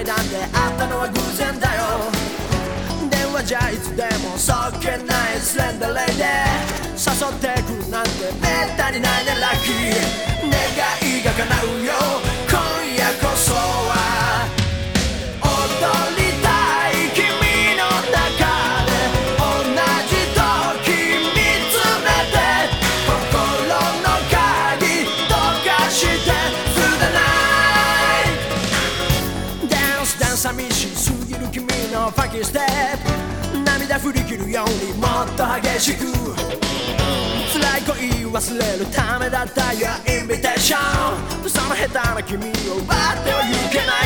階段で会ったのは偶然だよ。電話じゃいつでもそっけないスレンダーレイで。誘ってくるなんてめったにないねラッキー。願いが叶うよ。寂しすぎる君のファンキーステップ。涙振り切るようにもっと激しく。辛い恋忘れるためだった Your invitation その下手な君を奪ってはいけない。